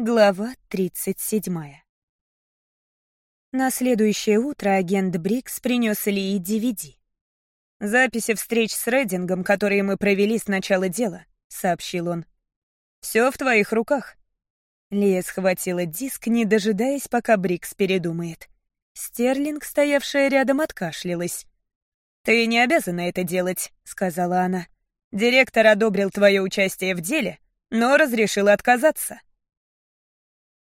Глава 37. На следующее утро агент Брикс принес Лии DVD. «Записи встреч с Реддингом, которые мы провели с начала дела», — сообщил он. «Все в твоих руках». Лия схватила диск, не дожидаясь, пока Брикс передумает. Стерлинг, стоявшая рядом, откашлялась. «Ты не обязана это делать», — сказала она. «Директор одобрил твое участие в деле, но разрешил отказаться».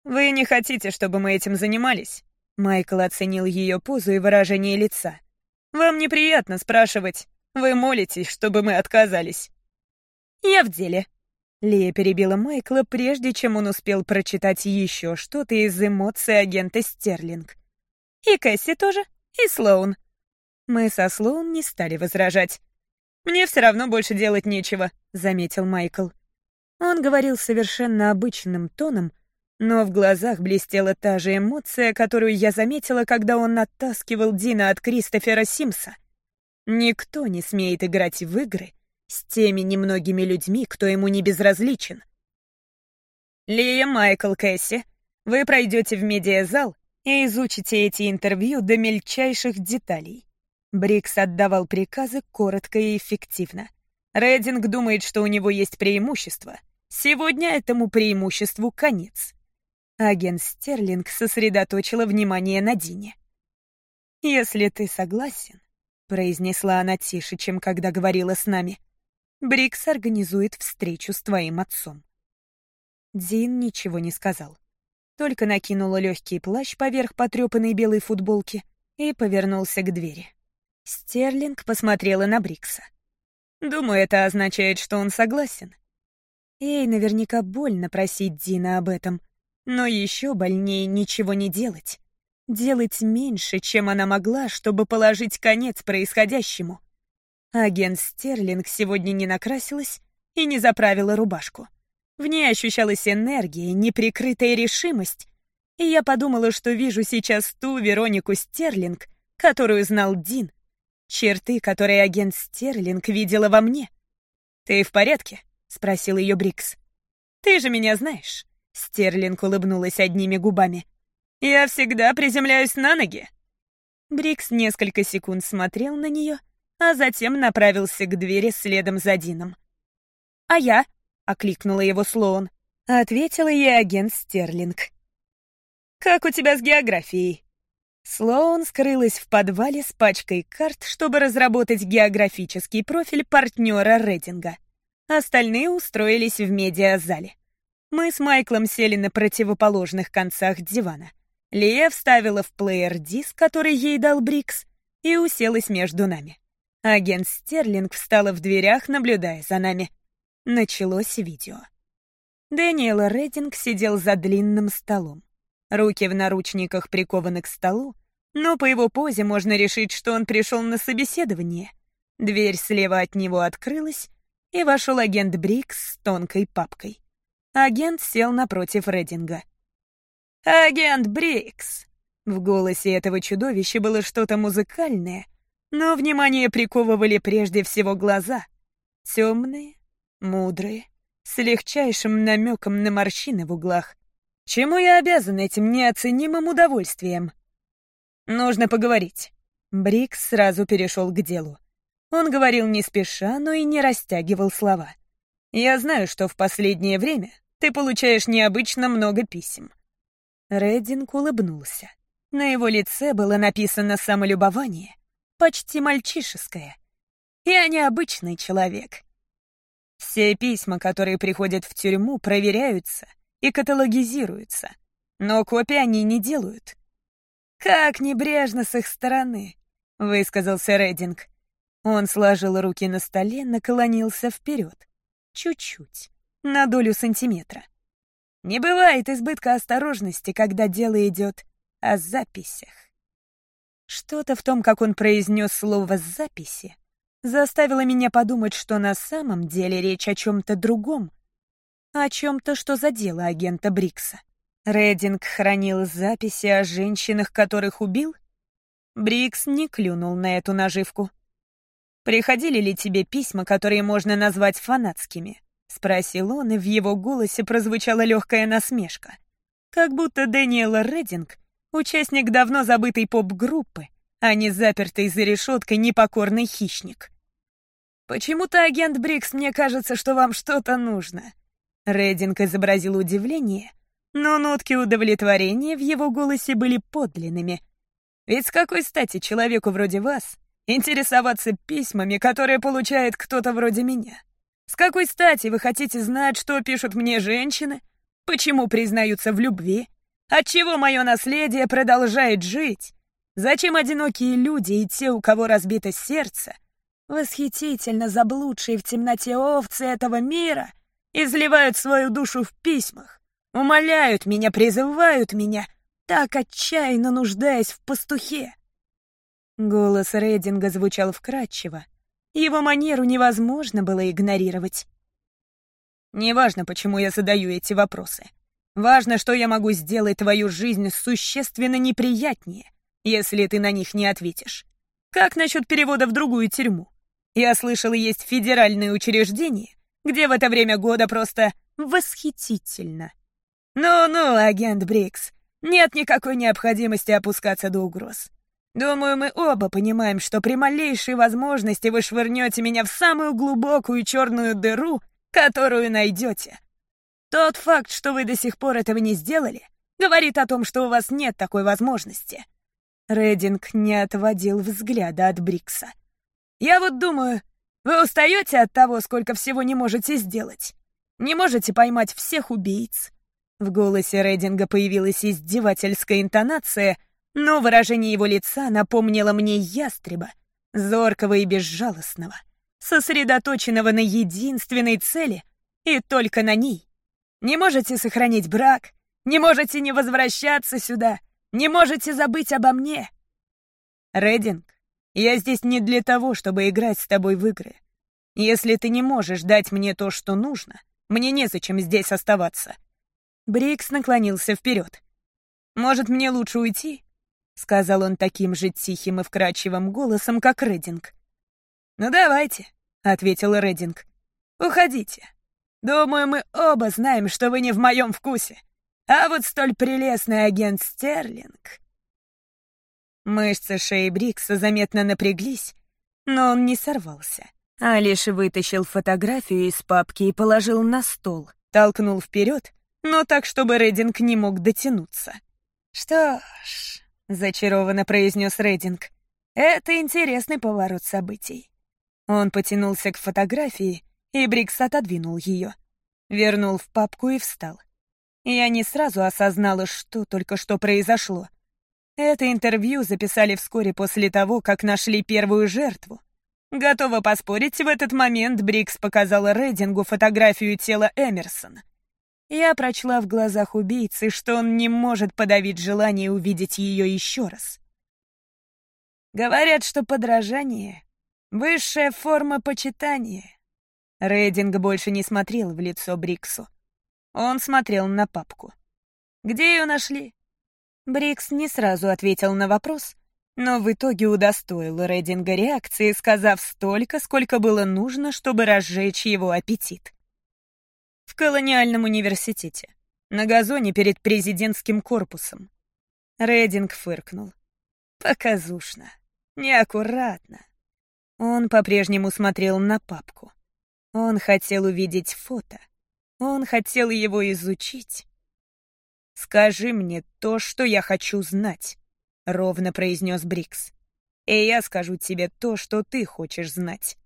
«Вы не хотите, чтобы мы этим занимались?» Майкл оценил ее позу и выражение лица. «Вам неприятно спрашивать. Вы молитесь, чтобы мы отказались». «Я в деле». Лия перебила Майкла, прежде чем он успел прочитать еще что-то из эмоций агента Стерлинг. «И Кэсси тоже, и Слоун». Мы со Слоун не стали возражать. «Мне все равно больше делать нечего», — заметил Майкл. Он говорил совершенно обычным тоном, но в глазах блестела та же эмоция, которую я заметила, когда он оттаскивал Дина от Кристофера Симса. Никто не смеет играть в игры с теми немногими людьми, кто ему не безразличен. Лия, Майкл, Кэсси, вы пройдете в медиазал и изучите эти интервью до мельчайших деталей. Брикс отдавал приказы коротко и эффективно. Рединг думает, что у него есть преимущество. Сегодня этому преимуществу конец. Агент Стерлинг сосредоточила внимание на Дине. «Если ты согласен», — произнесла она тише, чем когда говорила с нами, «Брикс организует встречу с твоим отцом». Дин ничего не сказал. Только накинула легкий плащ поверх потрепанной белой футболки и повернулся к двери. Стерлинг посмотрела на Брикса. «Думаю, это означает, что он согласен». Ей наверняка больно просить Дина об этом, но еще больнее ничего не делать. Делать меньше, чем она могла, чтобы положить конец происходящему. Агент Стерлинг сегодня не накрасилась и не заправила рубашку. В ней ощущалась энергия, неприкрытая решимость, и я подумала, что вижу сейчас ту Веронику Стерлинг, которую знал Дин, черты, которые агент Стерлинг видела во мне. «Ты в порядке?» — спросил ее Брикс. «Ты же меня знаешь». Стерлинг улыбнулась одними губами. «Я всегда приземляюсь на ноги». Брикс несколько секунд смотрел на нее, а затем направился к двери следом за Дином. «А я?» — окликнула его Слоун. Ответила ей агент Стерлинг. «Как у тебя с географией?» Слоун скрылась в подвале с пачкой карт, чтобы разработать географический профиль партнера Рединга. Остальные устроились в медиазале. Мы с Майклом сели на противоположных концах дивана. Лия вставила в плеер диск, который ей дал Брикс, и уселась между нами. Агент Стерлинг встала в дверях, наблюдая за нами. Началось видео. Дэниел Рединг сидел за длинным столом. Руки в наручниках прикованы к столу, но по его позе можно решить, что он пришел на собеседование. Дверь слева от него открылась, и вошел агент Брикс с тонкой папкой. Агент сел напротив Рединга. «Агент Брикс!» В голосе этого чудовища было что-то музыкальное, но внимание приковывали прежде всего глаза. Темные, мудрые, с легчайшим намеком на морщины в углах. Чему я обязан этим неоценимым удовольствием? Нужно поговорить. Брикс сразу перешел к делу. Он говорил не спеша, но и не растягивал слова. Я знаю, что в последнее время ты получаешь необычно много писем». Реддинг улыбнулся. На его лице было написано самолюбование, почти мальчишеское. Я необычный человек. Все письма, которые приходят в тюрьму, проверяются и каталогизируются, но копии они не делают. «Как небрежно с их стороны», — высказался Реддинг. Он сложил руки на столе, наклонился вперед. Чуть-чуть на долю сантиметра. Не бывает избытка осторожности, когда дело идет о записях. Что-то в том, как он произнес слово «записи», заставило меня подумать, что на самом деле речь о чем-то другом, о чем-то, что задело агента Брикса. Рединг хранил записи о женщинах, которых убил? Брикс не клюнул на эту наживку. Приходили ли тебе письма, которые можно назвать фанатскими? — спросил он, и в его голосе прозвучала легкая насмешка. Как будто Дэниел Реддинг — участник давно забытой поп-группы, а не запертый за решеткой непокорный хищник. «Почему-то, агент Брикс, мне кажется, что вам что-то нужно». Реддинг изобразил удивление, но нотки удовлетворения в его голосе были подлинными. Ведь с какой стати человеку вроде вас интересоваться письмами, которые получает кто-то вроде меня? С какой стати вы хотите знать, что пишут мне женщины? Почему признаются в любви? Отчего мое наследие продолжает жить? Зачем одинокие люди и те, у кого разбито сердце, восхитительно заблудшие в темноте овцы этого мира, изливают свою душу в письмах, умоляют меня, призывают меня — так отчаянно нуждаясь в пастухе. Голос Рейдинга звучал вкрадчиво. Его манеру невозможно было игнорировать. «Неважно, почему я задаю эти вопросы. Важно, что я могу сделать твою жизнь существенно неприятнее, если ты на них не ответишь. Как насчет перевода в другую тюрьму? Я слышал, есть федеральные учреждения, где в это время года просто восхитительно. Ну-ну, агент Брикс, нет никакой необходимости опускаться до угроз. Думаю, мы оба понимаем, что при малейшей возможности вы швырнете меня в самую глубокую черную дыру, которую найдете. Тот факт, что вы до сих пор этого не сделали, говорит о том, что у вас нет такой возможности. Рединг не отводил взгляда от Брикса. Я вот думаю, вы устаете от того, сколько всего не можете сделать. Не можете поймать всех убийц, в голосе Рейдинга появилась издевательская интонация, но выражение его лица напомнило мне ястреба, зоркого и безжалостного, сосредоточенного на единственной цели и только на ней. Не можете сохранить брак, не можете не возвращаться сюда, не можете забыть обо мне. Рейдинг, я здесь не для того, чтобы играть с тобой в игры. Если ты не можешь дать мне то, что нужно, мне незачем здесь оставаться. Брикс наклонился вперед. «Может, мне лучше уйти?» — сказал он таким же тихим и вкрадчивым голосом, как Рединг. «Ну давайте», — ответил Рединг. «Уходите. Думаю, мы оба знаем, что вы не в моем вкусе. А вот столь прелестный агент Стерлинг...» Мышцы шеи Брикса заметно напряглись, но он не сорвался, а лишь вытащил фотографию из папки и положил на стол, толкнул вперед но так, чтобы Рейдинг не мог дотянуться. «Что ж», — зачарованно произнес Рейдинг, — «это интересный поворот событий». Он потянулся к фотографии, и Брикс отодвинул ее. Вернул в папку и встал. Я не сразу осознала, что только что произошло. Это интервью записали вскоре после того, как нашли первую жертву. Готова поспорить, в этот момент Брикс показала Рейдингу фотографию тела Эмерсона. Я прочла в глазах убийцы, что он не может подавить желание увидеть ее еще раз. Говорят, что подражание — высшая форма почитания. Рейдинг больше не смотрел в лицо Бриксу. Он смотрел на папку. «Где ее нашли?» Брикс не сразу ответил на вопрос, но в итоге удостоил Рейдинга реакции, сказав столько, сколько было нужно, чтобы разжечь его аппетит колониальном университете, на газоне перед президентским корпусом. Рейдинг фыркнул. Показушно, неаккуратно. Он по-прежнему смотрел на папку. Он хотел увидеть фото. Он хотел его изучить. «Скажи мне то, что я хочу знать», — ровно произнес Брикс. «И я скажу тебе то, что ты хочешь знать».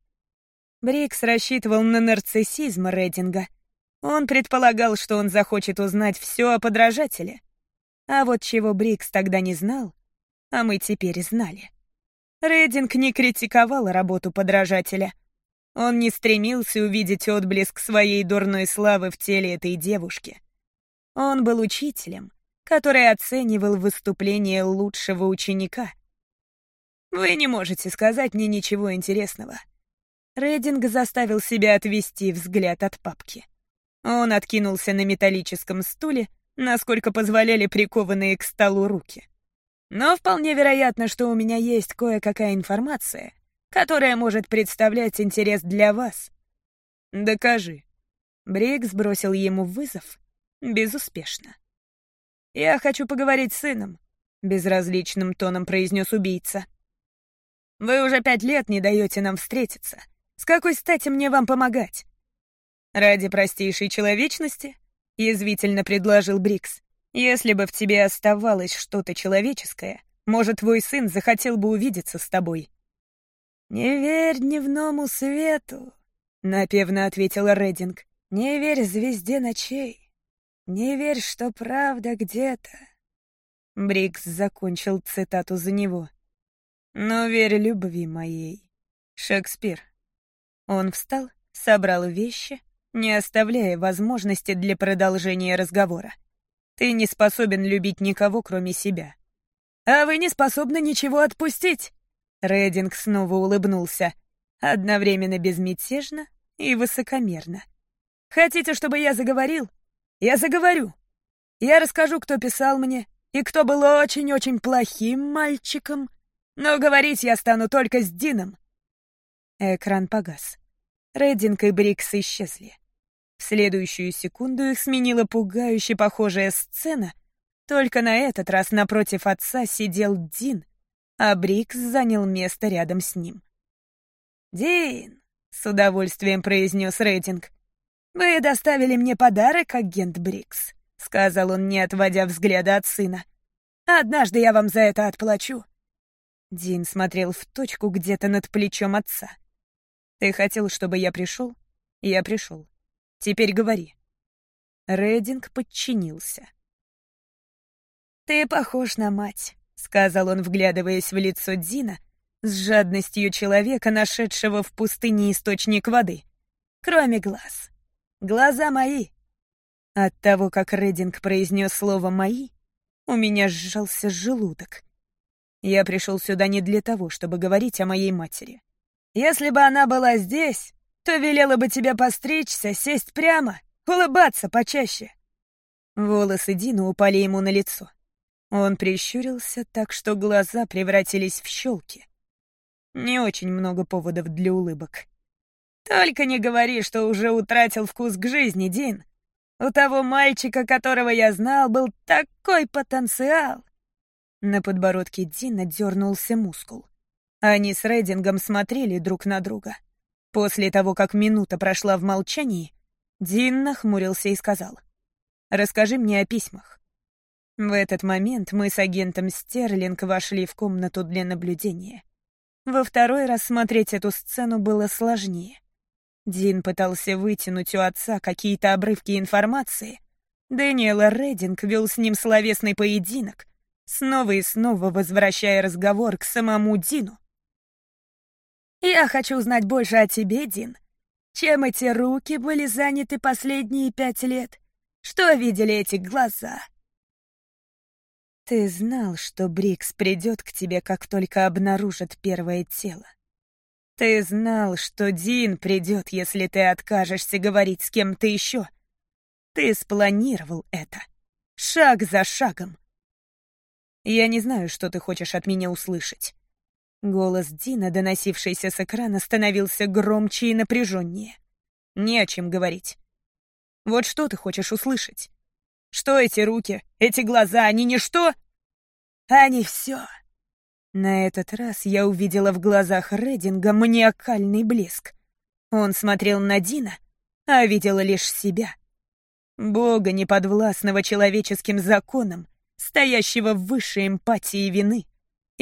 Брикс рассчитывал на нарциссизм Рейдинга — он предполагал, что он захочет узнать все о подражателе. А вот чего Брикс тогда не знал, а мы теперь знали. Рединг не критиковал работу подражателя. Он не стремился увидеть отблеск своей дурной славы в теле этой девушки. Он был учителем, который оценивал выступление лучшего ученика. «Вы не можете сказать мне ничего интересного». Рединг заставил себя отвести взгляд от папки. Он откинулся на металлическом стуле, насколько позволяли прикованные к столу руки. Но вполне вероятно, что у меня есть кое-какая информация, которая может представлять интерес для вас. Докажи. Брикс бросил ему вызов безуспешно. «Я хочу поговорить с сыном», — безразличным тоном произнес убийца. «Вы уже пять лет не даете нам встретиться. С какой стати мне вам помогать?» «Ради простейшей человечности?» — язвительно предложил Брикс. «Если бы в тебе оставалось что-то человеческое, может, твой сын захотел бы увидеться с тобой». «Не верь дневному свету», — напевно ответила Рединг. «Не верь звезде ночей. Не верь, что правда где-то». Брикс закончил цитату за него. «Но верь любви моей». Шекспир. Он встал, собрал вещи, не оставляя возможности для продолжения разговора. «Ты не способен любить никого, кроме себя». «А вы не способны ничего отпустить!» Рединг снова улыбнулся, одновременно безмятежно и высокомерно. «Хотите, чтобы я заговорил? Я заговорю. Я расскажу, кто писал мне, и кто был очень-очень плохим мальчиком, но говорить я стану только с Дином». Экран погас. Реддинг и Брикс исчезли. Следующую секунду их сменила пугающе похожая сцена, только на этот раз напротив отца сидел Дин, а Брикс занял место рядом с ним. «Дин», — с удовольствием произнес Реддинг, — «вы доставили мне подарок, агент Брикс», — сказал он, не отводя взгляда от сына. «Однажды я вам за это отплачу». Дин смотрел в точку где-то над плечом отца. «Ты хотел, чтобы я пришел? Я пришел. Теперь говори». Рединг подчинился. «Ты похож на мать», — сказал он, вглядываясь в лицо Дина, с жадностью человека, нашедшего в пустыне источник воды. «Кроме глаз. Глаза мои». От того, как Рединг произнес слово «мои», у меня сжался желудок. Я пришел сюда не для того, чтобы говорить о моей матери. Если бы она была здесь, то велела бы тебе постричься, сесть прямо, улыбаться почаще. Волосы Дина упали ему на лицо. Он прищурился так, что глаза превратились в щелки. Не очень много поводов для улыбок. «Только не говори, что уже утратил вкус к жизни, Дин. У того мальчика, которого я знал, был такой потенциал!» На подбородке Дина дернулся мускул. Они с Рейдингом смотрели друг на друга — После того, как минута прошла в молчании, Дин нахмурился и сказал, «Расскажи мне о письмах». В этот момент мы с агентом Стерлинг вошли в комнату для наблюдения. Во второй раз смотреть эту сцену было сложнее. Дин пытался вытянуть у отца какие-то обрывки информации. Дэниела Рединг вел с ним словесный поединок, снова и снова возвращая разговор к самому Дину, я хочу узнать больше о тебе, Дин. Чем эти руки были заняты последние пять лет? Что видели эти глаза? Ты знал, что Брикс придет к тебе, как только обнаружит первое тело. Ты знал, что Дин придет, если ты откажешься говорить с кем-то еще. Ты спланировал это. Шаг за шагом. Я не знаю, что ты хочешь от меня услышать. Голос Дина, доносившийся с экрана, становился громче и напряженнее. Не о чем говорить. Вот что ты хочешь услышать? Что эти руки, эти глаза, они ничто? Они все. На этот раз я увидела в глазах Рединга маниакальный блеск. Он смотрел на Дина, а видела лишь себя. Бога, неподвластного человеческим законам, стоящего в высшей эмпатии вины.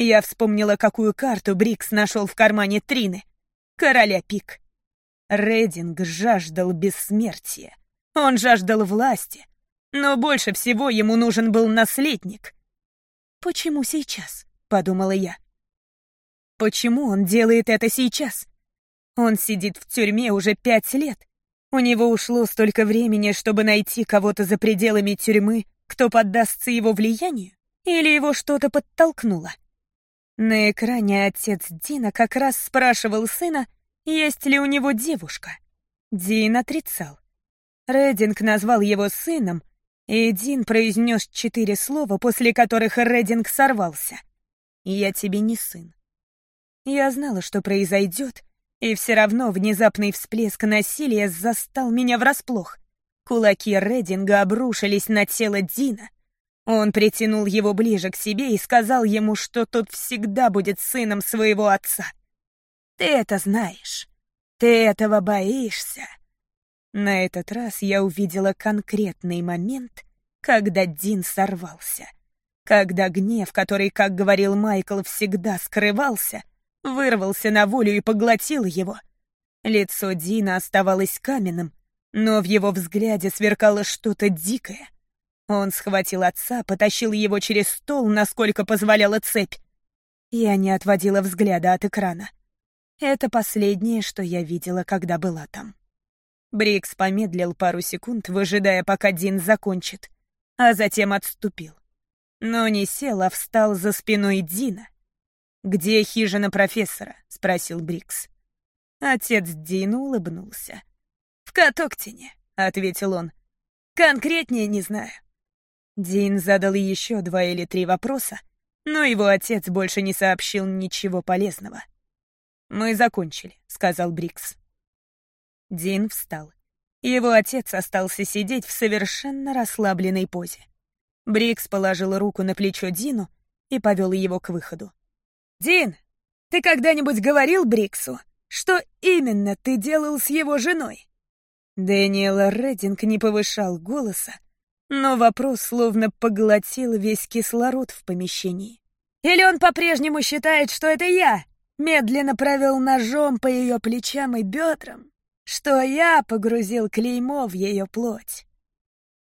Я вспомнила, какую карту Брикс нашел в кармане Трины. Короля Пик. Рединг жаждал бессмертия. Он жаждал власти. Но больше всего ему нужен был наследник. «Почему сейчас?» — подумала я. «Почему он делает это сейчас? Он сидит в тюрьме уже пять лет. У него ушло столько времени, чтобы найти кого-то за пределами тюрьмы, кто поддастся его влиянию? Или его что-то подтолкнуло? На экране отец Дина как раз спрашивал сына, есть ли у него девушка. Дин отрицал. Рединг назвал его сыном, и Дин произнес четыре слова, после которых Рединг сорвался. «Я тебе не сын». Я знала, что произойдет, И все равно внезапный всплеск насилия застал меня врасплох. Кулаки Рединга обрушились на тело Дина. Он притянул его ближе к себе и сказал ему, что тот всегда будет сыном своего отца. «Ты это знаешь. Ты этого боишься». На этот раз я увидела конкретный момент, когда Дин сорвался. Когда гнев, который, как говорил Майкл, всегда скрывался, вырвался на волю и поглотил его. Лицо Дина оставалось каменным, но в его взгляде сверкало что-то дикое. Он схватил отца, потащил его через стол, насколько позволяла цепь. Я не отводила взгляда от экрана. Это последнее, что я видела, когда была там. Брикс помедлил пару секунд, выжидая, пока Дин закончит, а затем отступил. Но не сел, а встал за спиной Дина. «Где хижина профессора?» — спросил Брикс. Отец Дина улыбнулся. «В Катоктине», — ответил он. «Конкретнее не знаю». Дин задал еще два или три вопроса, но его отец больше не сообщил ничего полезного. «Мы закончили», — сказал Брикс. Дин встал. Его отец остался сидеть в совершенно расслабленной позе. Брикс положил руку на плечо Дину и повел его к выходу. «Дин, ты когда-нибудь говорил Бриксу, что именно ты делал с его женой?» Дэниел Реддинг не повышал голоса, но вопрос словно поглотил весь кислород в помещении. «Или он по-прежнему считает, что это я?» Медленно провел ножом по ее плечам и бедрам, что я погрузил клеймо в ее плоть.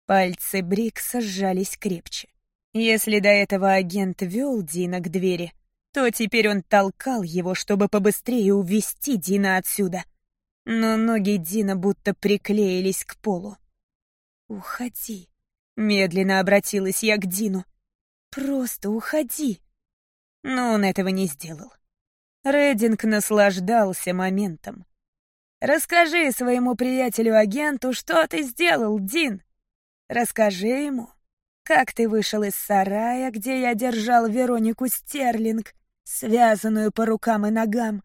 Пальцы Брикса сжались крепче. Если до этого агент вел Дина к двери, то теперь он толкал его, чтобы побыстрее увести Дина отсюда — но ноги Дина будто приклеились к полу. «Уходи», — медленно обратилась я к Дину. «Просто уходи». Но он этого не сделал. Рединг наслаждался моментом. «Расскажи своему приятелю-агенту, что ты сделал, Дин. Расскажи ему, как ты вышел из сарая, где я держал Веронику Стерлинг, связанную по рукам и ногам,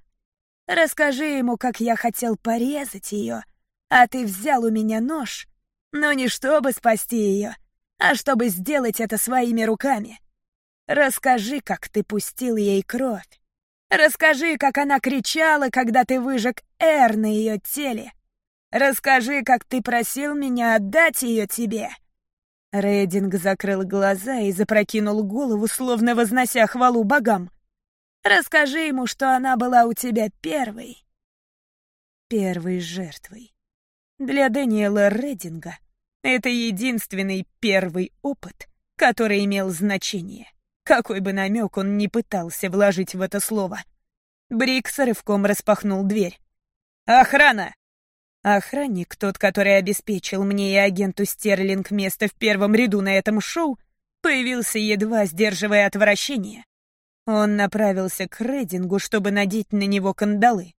Расскажи ему, как я хотел порезать ее, а ты взял у меня нож, но не чтобы спасти ее, а чтобы сделать это своими руками. Расскажи, как ты пустил ей кровь. Расскажи, как она кричала, когда ты выжег «Р» на ее теле. Расскажи, как ты просил меня отдать ее тебе». Рейдинг закрыл глаза и запрокинул голову, словно вознося хвалу богам. Расскажи ему, что она была у тебя первой. Первой жертвой. Для Дэниела Рединга это единственный первый опыт, который имел значение. Какой бы намек он ни пытался вложить в это слово. Брикс рывком распахнул дверь. «Охрана!» Охранник, тот, который обеспечил мне и агенту Стерлинг место в первом ряду на этом шоу, появился едва сдерживая отвращение. Он направился к Редингу, чтобы надеть на него кандалы.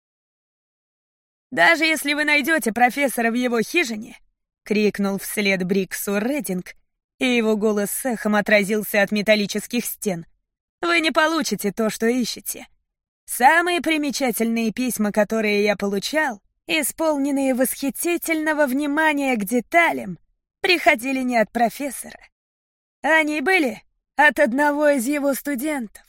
«Даже если вы найдете профессора в его хижине», — крикнул вслед Бриксу Рединг, и его голос с эхом отразился от металлических стен. «Вы не получите то, что ищете. Самые примечательные письма, которые я получал, исполненные восхитительного внимания к деталям, приходили не от профессора. Они были от одного из его студентов.